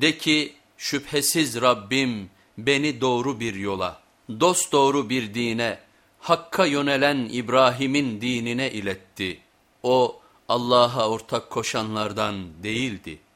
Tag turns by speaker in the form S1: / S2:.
S1: De ki şüphesiz Rabbim beni doğru bir yola, dosdoğru bir dine, Hakk'a yönelen İbrahim'in dinine iletti. O Allah'a ortak koşanlardan değildi.''